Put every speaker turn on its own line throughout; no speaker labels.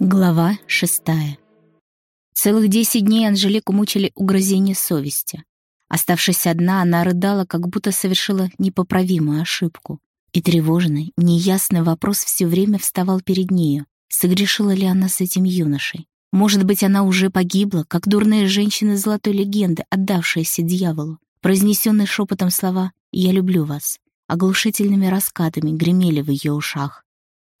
Глава шестая. Целых десять дней Анжелику мучили угрызения совести. Оставшись одна, она рыдала, как будто совершила непоправимую ошибку. И тревожный, неясный вопрос все время вставал перед нею. Согрешила ли она с этим юношей? Может быть, она уже погибла, как дурная женщина золотой легенды, отдавшаяся дьяволу. Произнесенные шепотом слова «Я люблю вас» оглушительными раскатами гремели в ее ушах.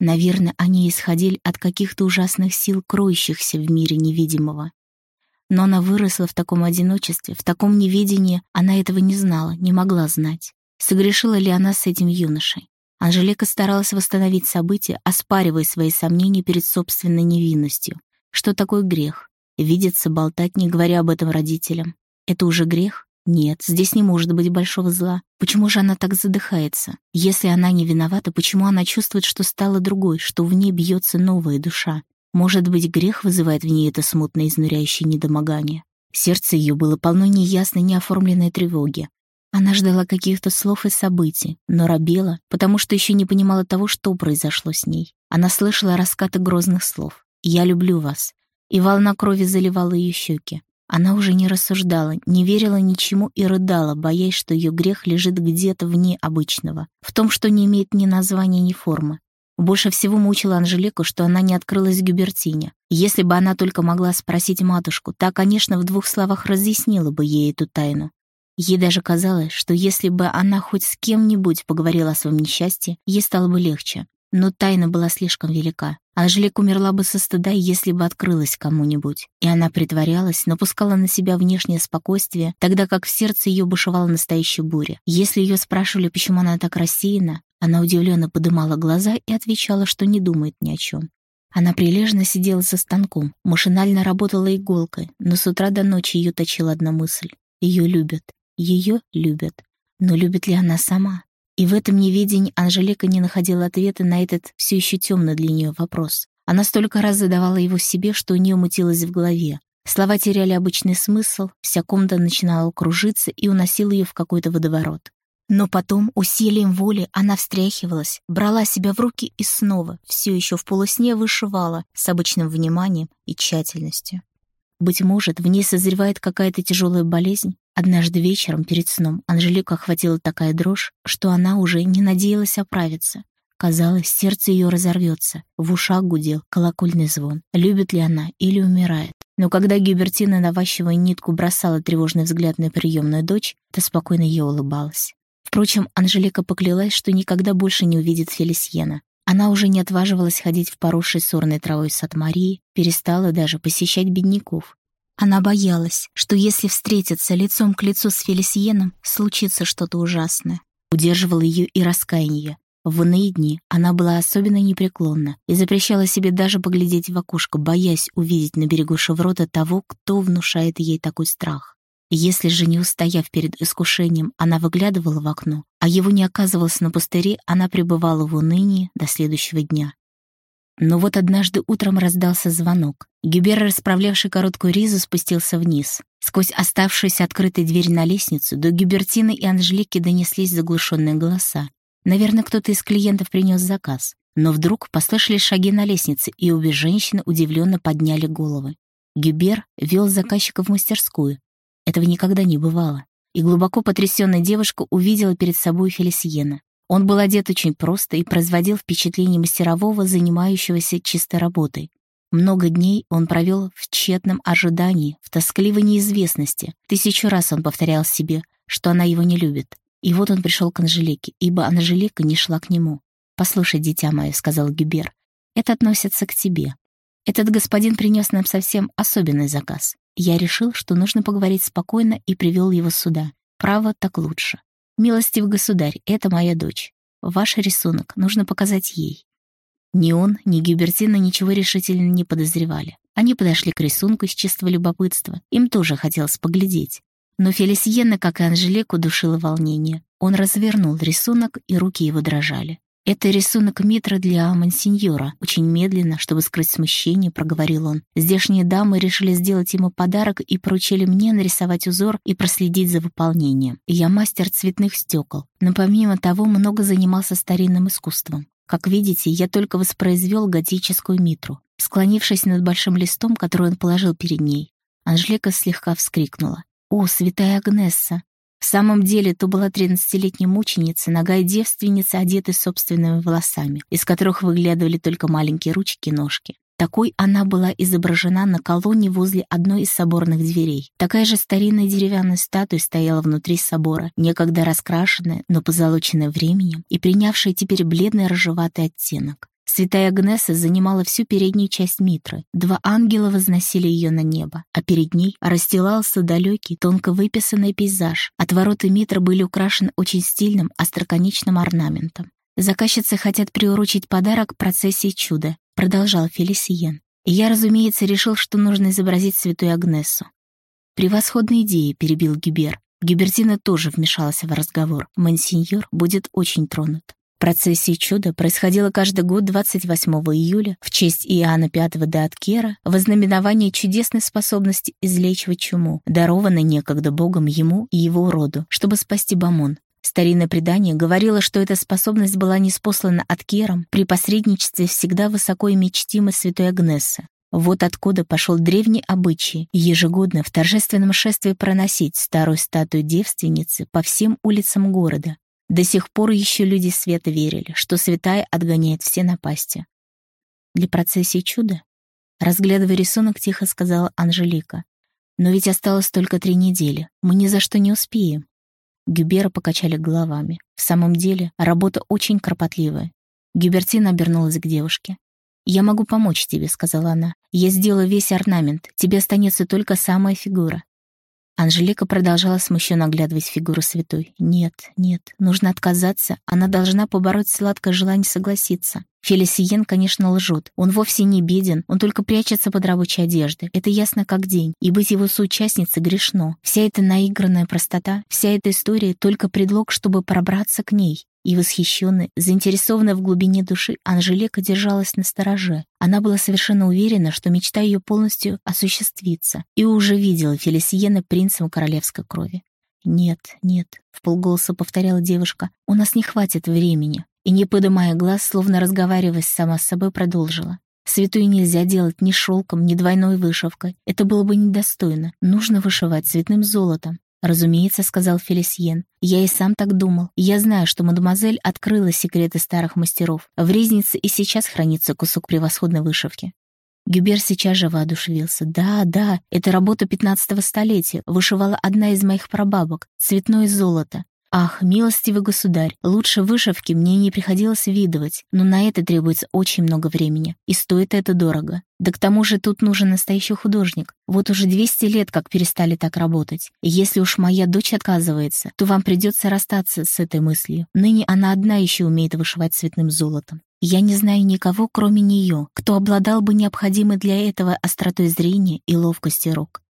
Наверное, они исходили от каких-то ужасных сил, кроющихся в мире невидимого. Но она выросла в таком одиночестве, в таком неведении, она этого не знала, не могла знать. Согрешила ли она с этим юношей? Анжелика старалась восстановить события, оспаривая свои сомнения перед собственной невинностью. Что такое грех? Видеться, болтать, не говоря об этом родителям. Это уже грех? Нет, здесь не может быть большого зла. Почему же она так задыхается? Если она не виновата, почему она чувствует, что стала другой, что в ней бьется новая душа? Может быть, грех вызывает в ней это смутное изнуряющее недомогание? Сердце ее было полно неясной, неоформленной тревоги. Она ждала каких-то слов и событий, но робела, потому что еще не понимала того, что произошло с ней. Она слышала раскаты грозных слов. «Я люблю вас». И волна крови заливала ее щеки. Она уже не рассуждала, не верила ничему и рыдала, боясь, что ее грех лежит где-то вне обычного, в том, что не имеет ни названия, ни формы. Больше всего мучила Анжелику, что она не открылась Гюбертине. Если бы она только могла спросить матушку, та, конечно, в двух словах разъяснила бы ей эту тайну. Ей даже казалось, что если бы она хоть с кем-нибудь поговорила о своем несчастье, ей стало бы легче. Но тайна была слишком велика. Анжелика умерла бы со стыда, если бы открылась кому-нибудь. И она притворялась, напускала на себя внешнее спокойствие, тогда как в сердце ее бушевала настоящая буря. Если ее спрашивали, почему она так рассеяна, она удивленно подымала глаза и отвечала, что не думает ни о чем. Она прилежно сидела за станком, машинально работала иголкой, но с утра до ночи ее точила одна мысль. Ее любят. Ее любят. Но любит ли она сама? И в этом неведении Анжелика не находила ответа на этот все еще темный для нее вопрос. Она столько раз задавала его себе, что у нее мутилось в голове. Слова теряли обычный смысл, вся комната начинала кружиться и уносила ее в какой-то водоворот. Но потом, усилием воли, она встряхивалась, брала себя в руки и снова, все еще в полусне, вышивала с обычным вниманием и тщательностью. Быть может, в ней созревает какая-то тяжелая болезнь, Однажды вечером перед сном Анжелику охватила такая дрожь, что она уже не надеялась оправиться. Казалось, сердце ее разорвется. В ушах гудел колокольный звон. Любит ли она или умирает? Но когда Гюбертина, наващивая нитку, бросала тревожный взгляд на приемную дочь, то спокойно ей улыбалась. Впрочем, Анжелика поклялась, что никогда больше не увидит Фелисьена. Она уже не отваживалась ходить в поросший сорной травой сад Марии, перестала даже посещать бедняков. Она боялась, что если встретиться лицом к лицу с Фелисиеном, случится что-то ужасное. Удерживало ее и раскаяние. В иные дни она была особенно непреклонна и запрещала себе даже поглядеть в окошко, боясь увидеть на берегу Шеврота того, кто внушает ей такой страх. Если же, не устояв перед искушением, она выглядывала в окно, а его не оказывалось на пустыре, она пребывала в унынии до следующего дня. Но вот однажды утром раздался звонок. Гюбер, расправлявший короткую ризу, спустился вниз. Сквозь оставшуюся открытой дверь на лестницу до Гюбертины и Анжелики донеслись заглушенные голоса. Наверное, кто-то из клиентов принес заказ. Но вдруг послышались шаги на лестнице, и обе женщины удивленно подняли головы. Гюбер вел заказчика в мастерскую. Этого никогда не бывало. И глубоко потрясённая девушка увидела перед собой Фелисиена. Он был одет очень просто и производил впечатление мастерового, занимающегося чистой работой. Много дней он провел в тщетном ожидании, в тоскливой неизвестности. Тысячу раз он повторял себе, что она его не любит. И вот он пришел к Анжелике, ибо Анжелика не шла к нему. «Послушай, дитя мое», — сказал Гюбер, — «это относится к тебе. Этот господин принес нам совсем особенный заказ. Я решил, что нужно поговорить спокойно и привел его сюда. Право так лучше. «Милостив государь, это моя дочь. Ваш рисунок нужно показать ей». Ни он, ни Гюбертина ничего решительно не подозревали. Они подошли к рисунку из чистого любопытства. Им тоже хотелось поглядеть. Но Фелисиена, как и Анжелику, душила волнение. Он развернул рисунок, и руки его дрожали. «Это рисунок Митра для мансиньора», — очень медленно, чтобы скрыть смущение, проговорил он. «Здешние дамы решили сделать ему подарок и поручили мне нарисовать узор и проследить за выполнением. Я мастер цветных стекол, но помимо того много занимался старинным искусством. Как видите, я только воспроизвел готическую митру. Склонившись над большим листом, который он положил перед ней, Анжелика слегка вскрикнула. «О, святая Агнесса!» В самом деле, то была тринадцатилетняя мученица, нога девственница, одетая собственными волосами, из которых выглядывали только маленькие ручки и ножки. Такой она была изображена на колонне возле одной из соборных дверей. Такая же старинная деревянная статуя стояла внутри собора, некогда раскрашенная, но позолоченная временем и принявшая теперь бледный рыжеватый оттенок. Святая Агнеса занимала всю переднюю часть Митры. Два ангела возносили ее на небо, а перед ней расстилался далекий, тонко выписанный пейзаж. Отвороты Митры были украшены очень стильным, остроконечным орнаментом. Заказчицы хотят приурочить подарок процессии чуда, продолжал Фелисиен. И я, разумеется, решил, что нужно изобразить святую Агнесу. «Превосходная идея», — перебил Гюбер. Гюбертина тоже вмешалась в разговор. Монсеньор будет очень тронут. Процессия чуда происходила каждый год 28 июля в честь Иоанна V де Аткера в знаменование чудесной способности излечивать чуму, дарованной некогда Богом ему и его роду, чтобы спасти Бамон. Старинное предание говорило, что эта способность была неспослана от Кером при посредничестве всегда высоко и мечтимой святой Агнессы. Вот откуда пошел древний обычай ежегодно в торжественном шествии проносить старую статую девственницы по всем улицам города. До сих пор еще люди света верили, что святая отгоняет все напасти. Для процессии чуда, разглядывая рисунок, тихо сказала Анжелика. Но ведь осталось только три недели, мы ни за что не успеем. Гюбера покачали головами. В самом деле, работа очень кропотливая. Гюбертина обернулась к девушке. «Я могу помочь тебе», — сказала она. «Я сделаю весь орнамент. Тебе останется только самая фигура». Анжелика продолжала смущенно оглядывать фигуру святой. «Нет, нет, нужно отказаться. Она должна побороть сладкое желание согласиться. Фелисиен, конечно, лжет. Он вовсе не беден, он только прячется под рабочей одеждой. Это ясно как день. И быть его соучастницей грешно. Вся эта наигранная простота, вся эта история — только предлог, чтобы пробраться к ней. И восхищенная, заинтересованная в глубине души, Анжелика держалась на стороже. Она была совершенно уверена, что мечта ее полностью осуществится, и уже видела Фелисиена принцем королевской крови. «Нет, нет», — в полголоса повторяла девушка, — «у нас не хватит времени и, не подымая глаз, словно разговаривая сама с собой, продолжила. Святую нельзя делать ни шелком, ни двойной вышивкой. Это было бы недостойно. Нужно вышивать цветным золотом. «Разумеется», — сказал Фелисьен. «Я и сам так думал. Я знаю, что мадемуазель открыла секреты старых мастеров. В резнице и сейчас хранится кусок превосходной вышивки». Гюбер сейчас же воодушевился. «Да, да, это работа пятнадцатого столетия. Вышивала одна из моих прабабок. Цветное золото. Ах, милостивый государь, лучше вышивки мне не приходилось видывать, но на это требуется очень много времени, и стоит это дорого. Да к тому же тут нужен настоящий художник. Вот уже 200 лет как перестали так работать. И если уж моя дочь отказывается, то вам придется расстаться с этой мыслью. Ныне она одна еще умеет вышивать цветным золотом. Я не знаю никого, кроме нее, кто обладал бы необходимой для этого остротой зрения и ловкостью рук.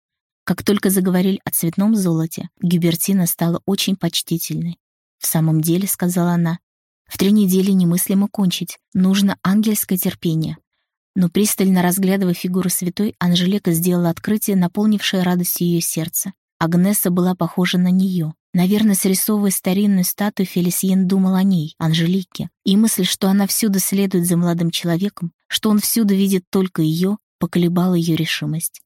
Как только заговорили о цветном золоте, Гюбертина стала очень почтительной. «В самом деле», — сказала она, — «в три недели немыслимо кончить, нужно ангельское терпение». Но пристально разглядывая фигуру святой, Анжелика сделала открытие, наполнившее радостью ее сердце. Агнеса была похожа на нее. Наверное, срисовывая старинную статую, Фелисиен думал о ней, Анжелике, и мысль, что она всюду следует за молодым человеком, что он всюду видит только ее, поколебала ее решимость.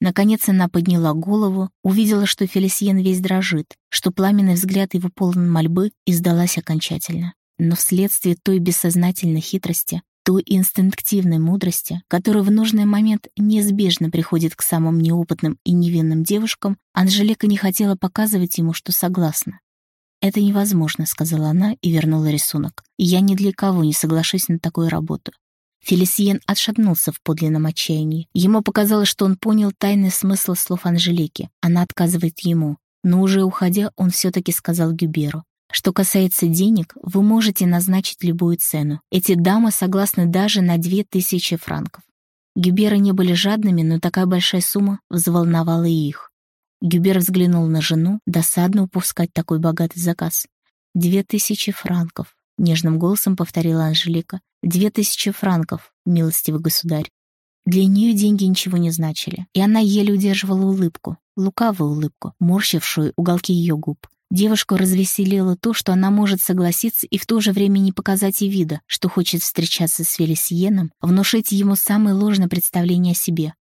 Наконец она подняла голову, увидела, что Фелисиен весь дрожит, что пламенный взгляд его полон мольбы и сдалась окончательно. Но вследствие той бессознательной хитрости, той инстинктивной мудрости, которая в нужный момент неизбежно приходит к самым неопытным и невинным девушкам, Анжелика не хотела показывать ему, что согласна. «Это невозможно», — сказала она и вернула рисунок. «Я ни для кого не соглашусь на такую работу. Фелисиен отшатнулся в подлинном отчаянии. Ему показалось, что он понял тайный смысл слов Анжелики. Она отказывает ему. Но уже уходя, он все-таки сказал Гюберу. Что касается денег, вы можете назначить любую цену. Эти дамы согласны даже на две тысячи франков. Гюберы не были жадными, но такая большая сумма взволновала и их. Гюбер взглянул на жену, досадно упускать такой богатый заказ. «Две тысячи франков», — нежным голосом повторила Анжелика. Две тысячи франков, милостивый государь. Для нее деньги ничего не значили, и она еле удерживала улыбку, лукавую улыбку, морщившую уголки ее губ. Девушку развеселило то, что она может согласиться и в то же время не показать и вида, что хочет встречаться с Фелисиеном, внушить ему самое ложное представление о себе.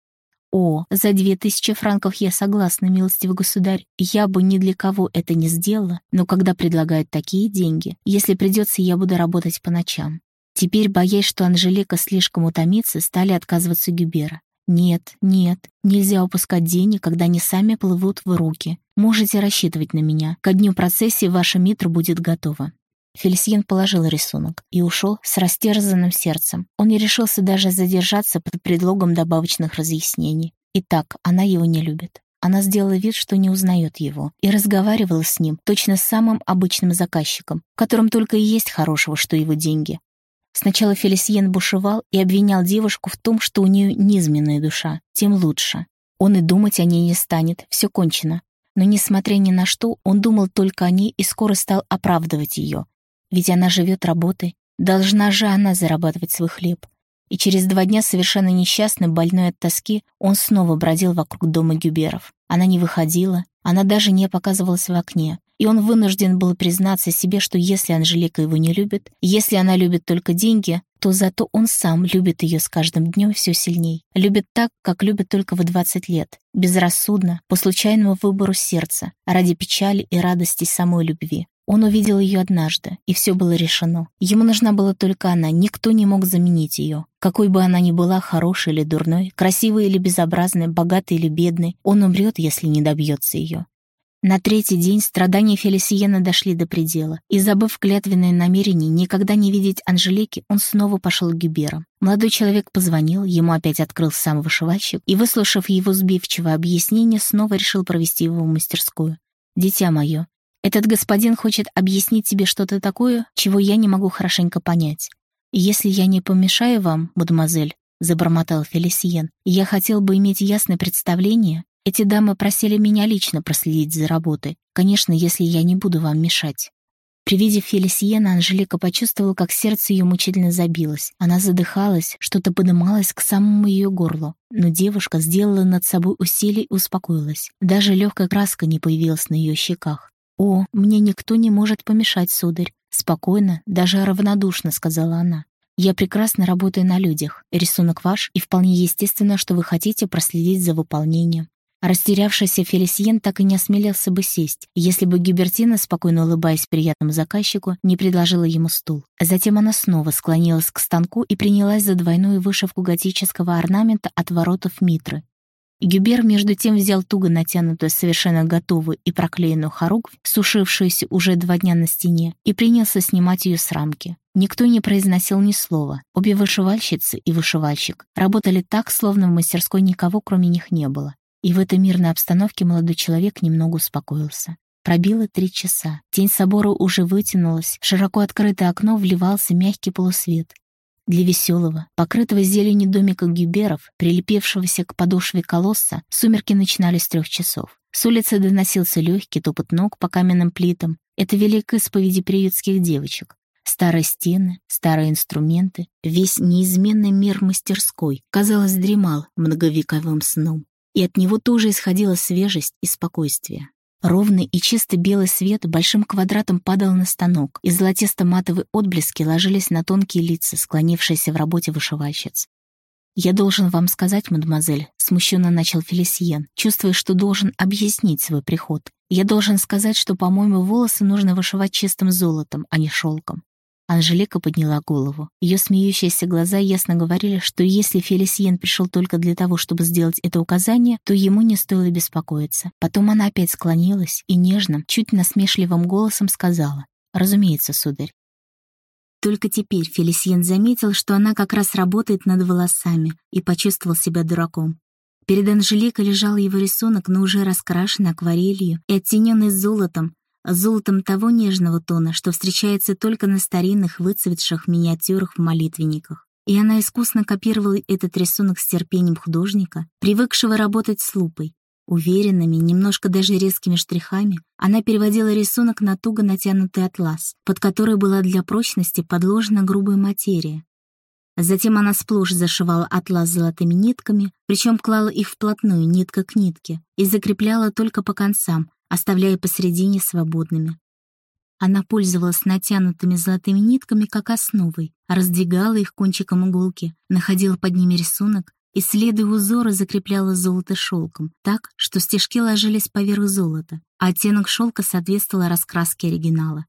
«О, за две тысячи франков я согласна, милостивый государь. Я бы ни для кого это не сделала, но когда предлагают такие деньги, если придется, я буду работать по ночам». Теперь, боясь, что Анжелика слишком утомится, стали отказываться Гюбера. «Нет, нет, нельзя упускать денег, когда они сами плывут в руки. Можете рассчитывать на меня. Ко дню процессии ваша митра будет готова». Фелисьен положил рисунок и ушел с растерзанным сердцем. Он не решился даже задержаться под предлогом добавочных разъяснений. Итак, она его не любит. Она сделала вид, что не узнает его, и разговаривала с ним точно с самым обычным заказчиком, в котором только и есть хорошего, что его деньги. Сначала Фелисиен бушевал и обвинял девушку в том, что у нее низменная душа, тем лучше. Он и думать о ней не станет, все кончено. Но, несмотря ни на что, он думал только о ней и скоро стал оправдывать ее. Ведь она живет работой, должна же она зарабатывать свой хлеб. И через два дня, совершенно несчастный, больной от тоски, он снова бродил вокруг дома Гюберов. Она не выходила, она даже не показывалась в окне и он вынужден был признаться себе, что если Анжелика его не любит, если она любит только деньги, то зато он сам любит ее с каждым днем все сильней. Любит так, как любит только в 20 лет, безрассудно, по случайному выбору сердца, ради печали и радости самой любви. Он увидел ее однажды, и все было решено. Ему нужна была только она, никто не мог заменить ее. Какой бы она ни была, хорошей или дурной, красивой или безобразной, богатой или бедной, он умрет, если не добьется ее. На третий день страдания Фелисиена дошли до предела, и, забыв клятвенное намерение никогда не видеть Анжелики, он снова пошел к Гюберам. Молодой человек позвонил, ему опять открыл сам вышивальщик, и, выслушав его сбивчивое объяснение, снова решил провести его в мастерскую. «Дитя мое, этот господин хочет объяснить тебе что-то такое, чего я не могу хорошенько понять. Если я не помешаю вам, мадемуазель, — забормотал Фелисиен, — я хотел бы иметь ясное представление, эти дамы просили меня лично проследить за работой, конечно, если я не буду вам мешать. При виде Фелисиена Анжелика почувствовала, как сердце ее мучительно забилось. Она задыхалась, что-то подымалось к самому ее горлу. Но девушка сделала над собой усилие и успокоилась. Даже легкая краска не появилась на ее щеках. «О, мне никто не может помешать, сударь», — спокойно, даже равнодушно сказала она. «Я прекрасно работаю на людях. Рисунок ваш, и вполне естественно, что вы хотите проследить за выполнением. Растерявшийся Фелисиен так и не осмелился бы сесть, если бы Гюбертина, спокойно улыбаясь приятному заказчику, не предложила ему стул. Затем она снова склонилась к станку и принялась за двойную вышивку готического орнамента от воротов Митры. Гюбер между тем взял туго натянутую, совершенно готовую и проклеенную хоругвь, сушившуюся уже два дня на стене, и принялся снимать ее с рамки. Никто не произносил ни слова. Обе вышивальщицы и вышивальщик работали так, словно в мастерской никого кроме них не было. И в этой мирной обстановке молодой человек немного успокоился. Пробило три часа. Тень собора уже вытянулась, в широко открытое окно вливался мягкий полусвет. Для веселого, покрытого зеленью домика гюберов, прилепевшегося к подошве колосса, сумерки начинались с трех часов. С улицы доносился легкий топот ног по каменным плитам. Это великая исповеди приютских девочек. Старые стены, старые инструменты, весь неизменный мир мастерской, казалось, дремал многовековым сном и от него тоже исходила свежесть и спокойствие. Ровный и чисто белый свет большим квадратом падал на станок, и золотисто-матовые отблески ложились на тонкие лица, склонившиеся в работе вышивальщиц. «Я должен вам сказать, мадемуазель», — смущенно начал Фелисиен, чувствуя, что должен объяснить свой приход. «Я должен сказать, что, по-моему, волосы нужно вышивать чистым золотом, а не шелком. Анжелика подняла голову. Ее смеющиеся глаза ясно говорили, что если Фелисиен пришел только для того, чтобы сделать это указание, то ему не стоило беспокоиться. Потом она опять склонилась и нежным, чуть насмешливым голосом сказала «Разумеется, сударь». Только теперь Фелисиен заметил, что она как раз работает над волосами и почувствовал себя дураком. Перед Анжеликой лежал его рисунок, но уже раскрашенный акварелью и оттененный золотом, золотом того нежного тона, что встречается только на старинных выцветших миниатюрах в молитвенниках. И она искусно копировала этот рисунок с терпением художника, привыкшего работать с лупой. Уверенными, немножко даже резкими штрихами, она переводила рисунок на туго натянутый атлас, под который была для прочности подложена грубая материя. Затем она сплошь зашивала атлас золотыми нитками, причем клала их вплотную, нитка к нитке, и закрепляла только по концам, оставляя посередине свободными. Она пользовалась натянутыми золотыми нитками как основой, раздвигала их кончиком иголки, находила под ними рисунок, исследуя узоры, закрепляла золото шелком, так, что стежки ложились поверх золота, а оттенок шелка соответствовал раскраске оригинала.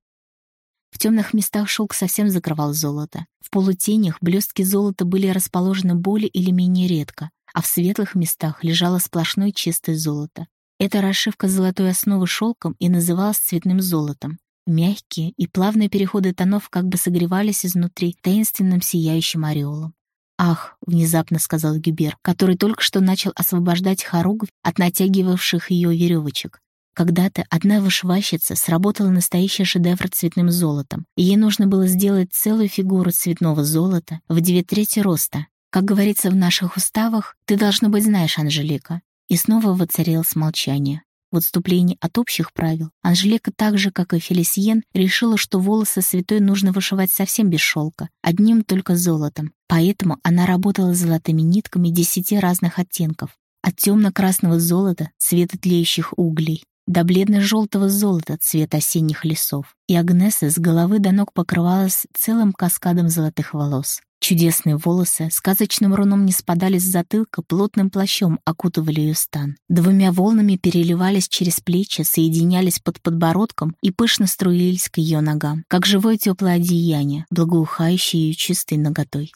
В темных местах шелк совсем закрывал золото. В полутенях блестки золота были расположены более или менее редко, а в светлых местах лежало сплошное чистое золото. Эта расшивка золотой основы шелком и называлась цветным золотом. Мягкие и плавные переходы тонов как бы согревались изнутри таинственным сияющим ореолом. «Ах!» — внезапно сказал Гюбер, который только что начал освобождать хоругвь от натягивавших ее веревочек. Когда-то одна вышивальщица сработала настоящий шедевр цветным золотом, и ей нужно было сделать целую фигуру цветного золота в две трети роста. Как говорится в наших уставах, ты, должно быть, знаешь, Анжелика. И снова воцарилось молчание. В отступлении от общих правил Анжелика так же, как и Фелисиен, решила, что волосы святой нужно вышивать совсем без шелка, одним только золотом. Поэтому она работала золотыми нитками десяти разных оттенков, от темно-красного золота, цвета тлеющих углей, до бледно-желтого золота цвета осенних лесов. И Агнеса с головы до ног покрывалась целым каскадом золотых волос. Чудесные волосы сказочным руном не спадали с затылка, плотным плащом окутывали ее стан. Двумя волнами переливались через плечи, соединялись под подбородком и пышно струились к ее ногам, как живое теплое одеяние, благоухающее ее чистой ноготой.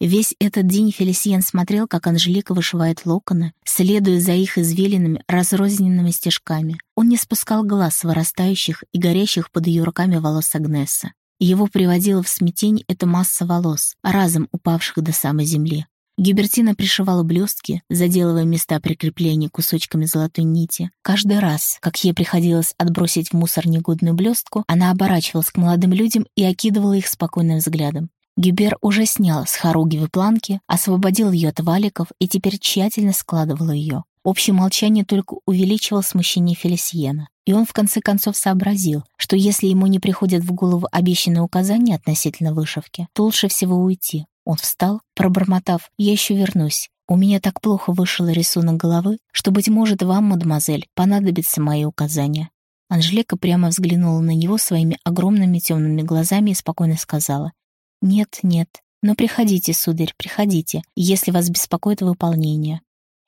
Весь этот день Фелисиен смотрел, как Анжелика вышивает локоны, следуя за их извилинами разрозненными стежками. Он не спускал глаз с вырастающих и горящих под ее руками волос Агнеса. Его приводила в смятение эта масса волос, разом упавших до самой земли. Гибертина пришивала блестки, заделывая места прикрепления кусочками золотой нити. Каждый раз, как ей приходилось отбросить в мусор негодную блестку, она оборачивалась к молодым людям и окидывала их спокойным взглядом. Гюбер уже снял с хоругивой планки, освободил ее от валиков и теперь тщательно складывал ее. Общее молчание только увеличивало смущение Фелисиена. И он в конце концов сообразил, что если ему не приходят в голову обещанные указания относительно вышивки, то лучше всего уйти. Он встал, пробормотав «Я еще вернусь». «У меня так плохо вышел рисунок головы, что, быть может, вам, мадемуазель, понадобятся мои указания». Анжелика прямо взглянула на него своими огромными темными глазами и спокойно сказала «Нет, нет, но приходите, сударь, приходите, если вас беспокоит выполнение.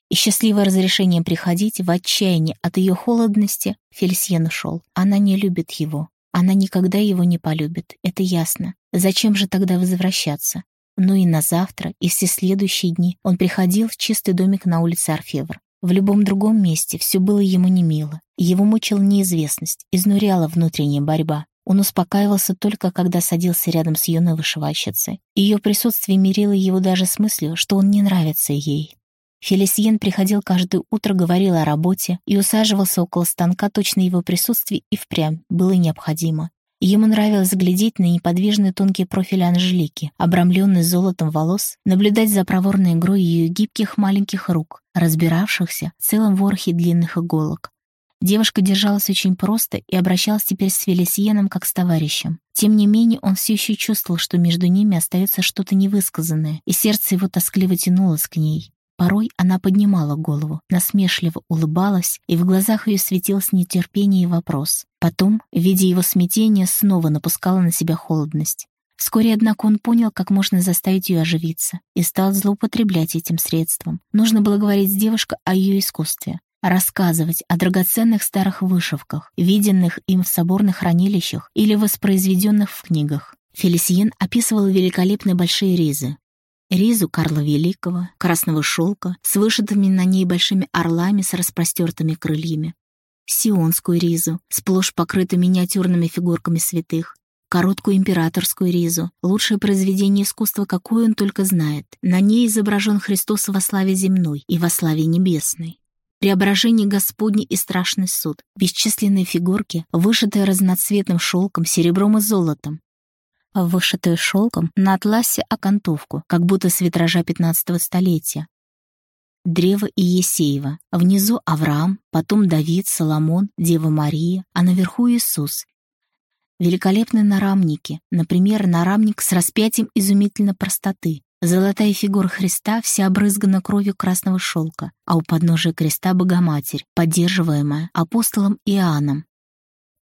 И счастливое разрешение приходить в отчаянии от ее холодности Фельсьен ушел. Она не любит его. Она никогда его не полюбит, это ясно. Зачем же тогда возвращаться? Ну и на завтра, и все следующие дни он приходил в чистый домик на улице Орфевр. В любом другом месте все было ему немило. Его мучила неизвестность, изнуряла внутренняя борьба. Он успокаивался только, когда садился рядом с юной вышивальщицей. Ее присутствие мирило его даже с мыслью, что он не нравится ей. Фелисиен приходил каждое утро, говорил о работе и усаживался около станка, точно его присутствие и впрямь было необходимо. Ему нравилось глядеть на неподвижный тонкий профиль Анжелики, обрамленный золотом волос, наблюдать за проворной игрой ее гибких маленьких рук, разбиравшихся в целом ворохе длинных иголок. Девушка держалась очень просто и обращалась теперь с Фелисиеном как с товарищем. Тем не менее, он все еще чувствовал, что между ними остается что-то невысказанное, и сердце его тоскливо тянулось к ней. Порой она поднимала голову, насмешливо улыбалась, и в глазах ее светилось нетерпение и вопрос. Потом, видя его смятение, снова напускала на себя холодность. Вскоре, однако, он понял, как можно заставить ее оживиться, и стал злоупотреблять этим средством. Нужно было говорить с девушкой о ее искусстве, рассказывать о драгоценных старых вышивках, виденных им в соборных хранилищах или воспроизведенных в книгах. Фелисиен описывал великолепные большие ризы, Ризу Карла Великого, красного шелка, с вышитыми на ней большими орлами с распростертыми крыльями. Сионскую ризу, сплошь покрытую миниатюрными фигурками святых. Короткую императорскую ризу, лучшее произведение искусства, какое он только знает. На ней изображен Христос во славе земной и во славе небесной. Преображение Господне и страшный суд, бесчисленные фигурки, вышитые разноцветным шелком, серебром и золотом, вышитую шелком на атласе окантовку, как будто с витража 15 столетия. Древо Иесеева. Внизу Авраам, потом Давид, Соломон, Дева Мария, а наверху Иисус. Великолепные нарамники, например, нарамник с распятием изумительно простоты, Золотая фигура Христа вся обрызгана кровью красного шелка, а у подножия креста Богоматерь, поддерживаемая апостолом Иоанном.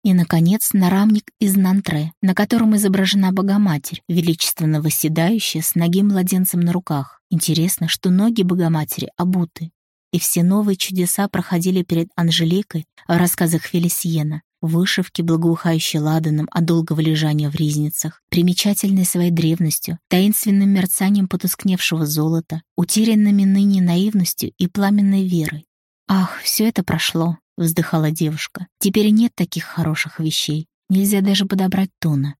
И, наконец, нарамник из Нантре, на котором изображена Богоматерь, величественно восседающая с ноги младенцем на руках. Интересно, что ноги Богоматери обуты. И все новые чудеса проходили перед Анжеликой в рассказах Фелисиена, вышивки, благоухающие ладаном от долгого лежания в ризницах, примечательной своей древностью, таинственным мерцанием потускневшего золота, утерянными ныне наивностью и пламенной верой. «Ах, все это прошло», — вздыхала девушка. «Теперь нет таких хороших вещей. Нельзя даже подобрать тона».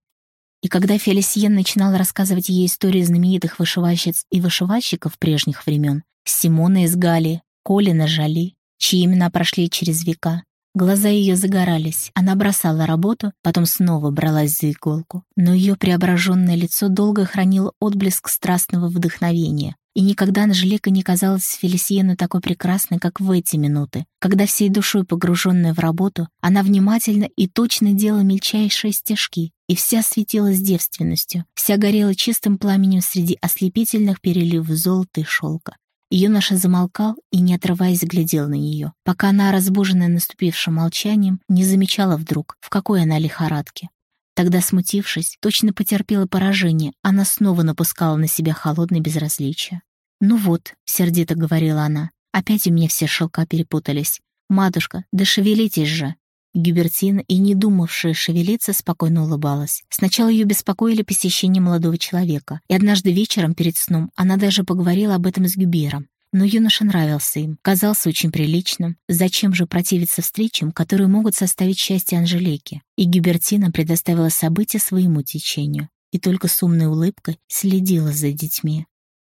И когда Фелисиен начинал рассказывать ей истории знаменитых вышивальщиц и вышивальщиков прежних времен, Симона из Галии, Колина Жали, чьи имена прошли через века, Глаза ее загорались. Она бросала работу, потом снова бралась за иголку. Но ее преображенное лицо долго хранило отблеск страстного вдохновения. И никогда Анжелика не казалась Фелисиену такой прекрасной, как в эти минуты, когда всей душой погруженная в работу, она внимательно и точно делала мельчайшие стежки, и вся светилась девственностью, вся горела чистым пламенем среди ослепительных переливов золота и шелка. Юноша замолкал и, не отрываясь, глядел на нее, пока она, разбуженная наступившим молчанием, не замечала вдруг, в какой она лихорадке. Тогда, смутившись, точно потерпела поражение, она снова напускала на себя холодное безразличие. «Ну вот», — сердито говорила она, — «опять у меня все шелка перепутались. Матушка, да шевелитесь же!» Гюбертина, и не думавшая шевелиться, спокойно улыбалась. Сначала ее беспокоили посещения молодого человека, и однажды вечером перед сном она даже поговорила об этом с Гюбером. Но юноша нравился им, казался очень приличным. Зачем же противиться встречам, которые могут составить счастье Анжелики? И Гюбертина предоставила события своему течению и только с умной улыбкой следила за детьми.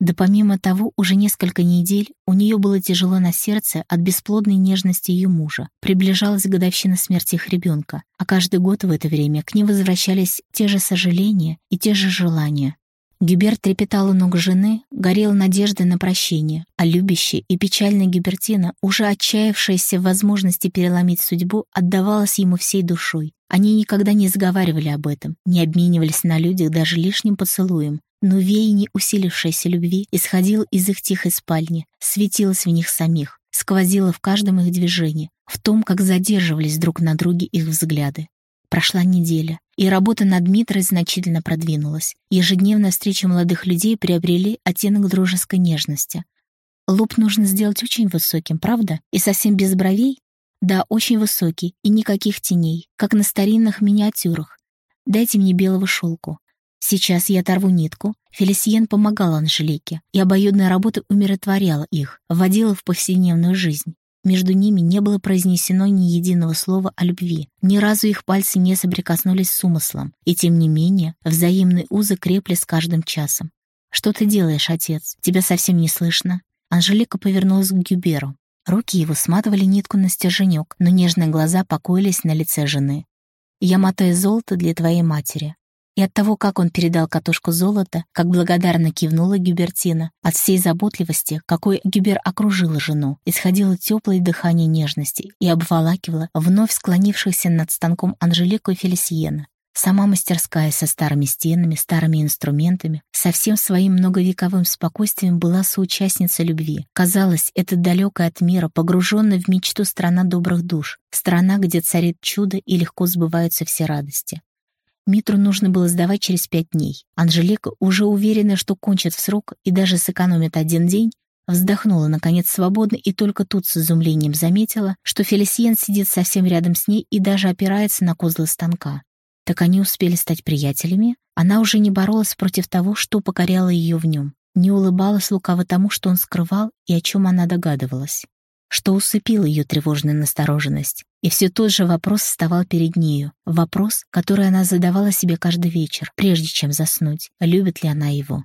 Да помимо того, уже несколько недель у нее было тяжело на сердце от бесплодной нежности ее мужа. Приближалась годовщина смерти их ребенка, а каждый год в это время к ним возвращались те же сожаления и те же желания. Гюберт трепетал у ног жены, горел надеждой на прощение, а любящая и печальная Гюбертина, уже отчаявшаяся в возможности переломить судьбу, отдавалась ему всей душой. Они никогда не заговаривали об этом, не обменивались на людях даже лишним поцелуем, но веяние усилившейся любви исходило из их тихой спальни, светилось в них самих, сквозило в каждом их движении, в том, как задерживались друг на друге их взгляды. Прошла неделя, и работа над Митрой значительно продвинулась. Ежедневные встречи молодых людей приобрели оттенок дружеской нежности. Лоб нужно сделать очень высоким, правда? И совсем без бровей? Да, очень высокий, и никаких теней, как на старинных миниатюрах. Дайте мне белого шелку. Сейчас я оторву нитку. Фелисиен помогал Анжелике, и обоюдная работа умиротворяла их, вводила в повседневную жизнь. Между ними не было произнесено ни единого слова о любви. Ни разу их пальцы не соприкоснулись с умыслом. И тем не менее, взаимные узы крепли с каждым часом. «Что ты делаешь, отец? Тебя совсем не слышно». Анжелика повернулась к Гюберу. Руки его сматывали нитку на стерженек, но нежные глаза покоились на лице жены. «Я мотаю золото для твоей матери. И от того, как он передал катушку золота, как благодарно кивнула Гюбертина, от всей заботливости, какой Гюбер окружила жену, исходило теплое дыхание нежности и обволакивало вновь склонившихся над станком Анжелику и Фелисиена. Сама мастерская со старыми стенами, старыми инструментами, со всем своим многовековым спокойствием была соучастницей любви. Казалось, это далекая от мира, погруженная в мечту страна добрых душ, страна, где царит чудо и легко сбываются все радости. Митру нужно было сдавать через пять дней. Анжелика, уже уверенная, что кончит в срок и даже сэкономит один день, вздохнула, наконец, свободно и только тут с изумлением заметила, что Фелисиен сидит совсем рядом с ней и даже опирается на козлы станка. Так они успели стать приятелями? Она уже не боролась против того, что покоряло ее в нем, не улыбалась лукаво тому, что он скрывал и о чем она догадывалась что усыпил ее тревожную настороженность. И все тот же вопрос вставал перед нею. Вопрос, который она задавала себе каждый вечер, прежде чем заснуть. Любит ли она его?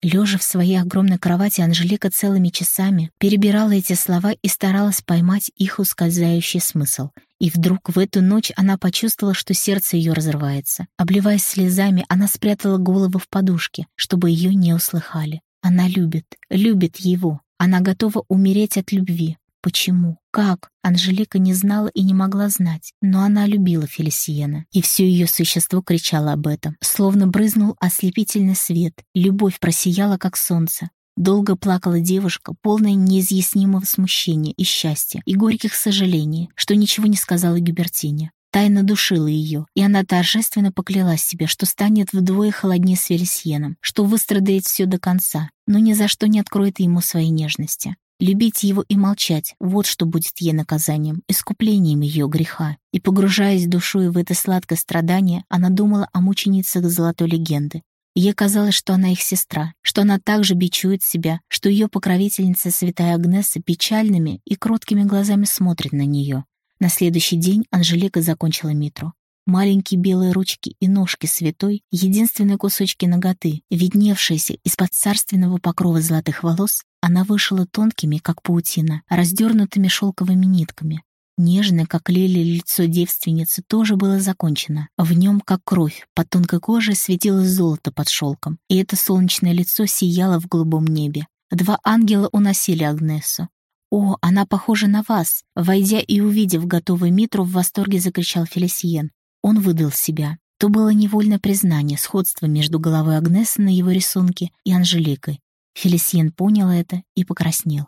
Лежа в своей огромной кровати, Анжелика целыми часами перебирала эти слова и старалась поймать их ускользающий смысл. И вдруг в эту ночь она почувствовала, что сердце ее разрывается. Обливаясь слезами, она спрятала голову в подушке, чтобы ее не услыхали. Она любит, любит его. Она готова умереть от любви, Почему? Как? Анжелика не знала и не могла знать, но она любила Фелисиена, и все ее существо кричало об этом. Словно брызнул ослепительный свет, любовь просияла, как солнце. Долго плакала девушка, полная неизъяснимого смущения и счастья, и горьких сожалений, что ничего не сказала Гюбертине. Тайна душила ее, и она торжественно поклялась себе, что станет вдвое холоднее с Фелисьеном, что выстрадает все до конца, но ни за что не откроет ему своей нежности. Любить его и молчать — вот что будет ей наказанием, искуплением ее греха. И, погружаясь душой в это сладкое страдание, она думала о мученицах золотой легенды. Ей казалось, что она их сестра, что она также бичует себя, что ее покровительница святая Агнеса печальными и кроткими глазами смотрит на нее. На следующий день Анжелика закончила Митру. Маленькие белые ручки и ножки святой, единственные кусочки ноготы, видневшиеся из-под царственного покрова золотых волос, она вышила тонкими, как паутина, раздернутыми шелковыми нитками. Нежное, как лилия, лицо девственницы тоже было закончено. В нем, как кровь, под тонкой кожей светилось золото под шелком, и это солнечное лицо сияло в голубом небе. Два ангела уносили Агнесу. «О, она похожа на вас!» Войдя и увидев готовый Митру, в восторге закричал Фелисиен. Он выдал себя. То было невольное признание сходства между головой Агнесы на его рисунке и Анжеликой. Фелисиен понял это и покраснел.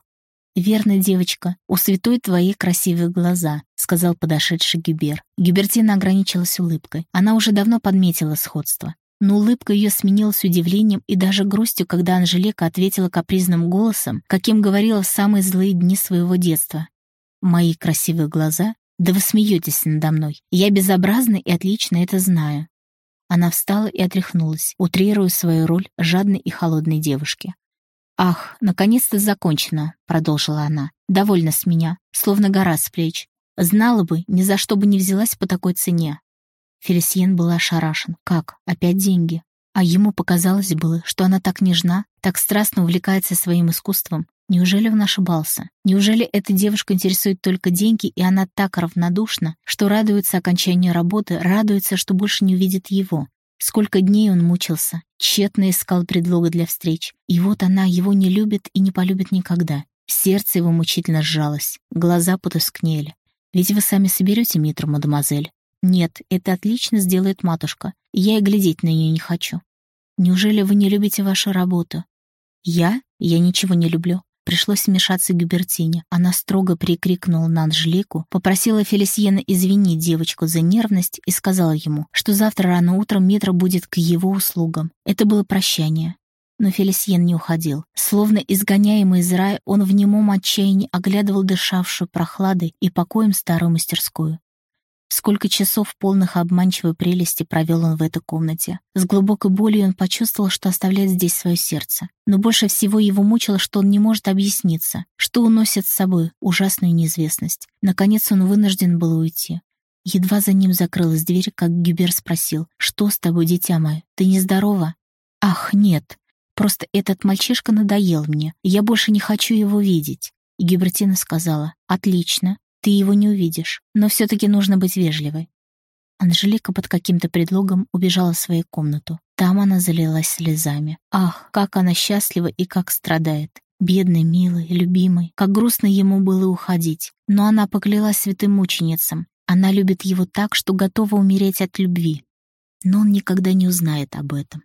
«Верно, девочка, у святой твои красивые глаза», — сказал подошедший Гюбер. Гюбертина ограничилась улыбкой. Она уже давно подметила сходство. Но улыбка ее сменилась удивлением и даже грустью, когда Анжелика ответила капризным голосом, каким говорила в самые злые дни своего детства. «Мои красивые глаза «Да вы смеетесь надо мной. Я безобразна и отлично это знаю». Она встала и отряхнулась, утрируя свою роль жадной и холодной девушки. «Ах, наконец-то закончено», — продолжила она. «Довольно с меня, словно гора с плеч. Знала бы, ни за что бы не взялась по такой цене». Фелисиен был ошарашен. «Как? Опять деньги?» А ему показалось было, что она так нежна, так страстно увлекается своим искусством, Неужели он ошибался? Неужели эта девушка интересует только деньги, и она так равнодушна, что радуется окончанию работы, радуется, что больше не увидит его? Сколько дней он мучился, тщетно искал предлога для встреч. И вот она его не любит и не полюбит никогда. Сердце его мучительно сжалось, глаза потускнели. Ведь вы сами соберете Митру, мадемуазель? Нет, это отлично сделает матушка. Я и глядеть на нее не хочу. Неужели вы не любите вашу работу? Я? Я ничего не люблю. Пришлось вмешаться Гюбертине. Она строго прикрикнула на Анжелику, попросила Фелисьена извинить девочку за нервность и сказала ему, что завтра рано утром Митра будет к его услугам. Это было прощание. Но Фелисьен не уходил. Словно изгоняемый из рая, он в немом отчаянии оглядывал дышавшую прохладой и покоем старую мастерскую. Сколько часов полных обманчивой прелести провел он в этой комнате. С глубокой болью он почувствовал, что оставляет здесь свое сердце. Но больше всего его мучило, что он не может объясниться, что уносит с собой ужасную неизвестность. Наконец он вынужден был уйти. Едва за ним закрылась дверь, как Гюбер спросил, «Что с тобой, дитя мое? Ты нездорова?» «Ах, нет. Просто этот мальчишка надоел мне. Я больше не хочу его видеть». И Гюбертина сказала, «Отлично. Ты его не увидишь, но все-таки нужно быть вежливой. Анжелика под каким-то предлогом убежала в свою комнату. Там она залилась слезами. Ах, как она счастлива и как страдает. Бедный, милый, любимый. Как грустно ему было уходить. Но она поклялась святым мученицам. Она любит его так, что готова умереть от любви. Но он никогда не узнает об этом.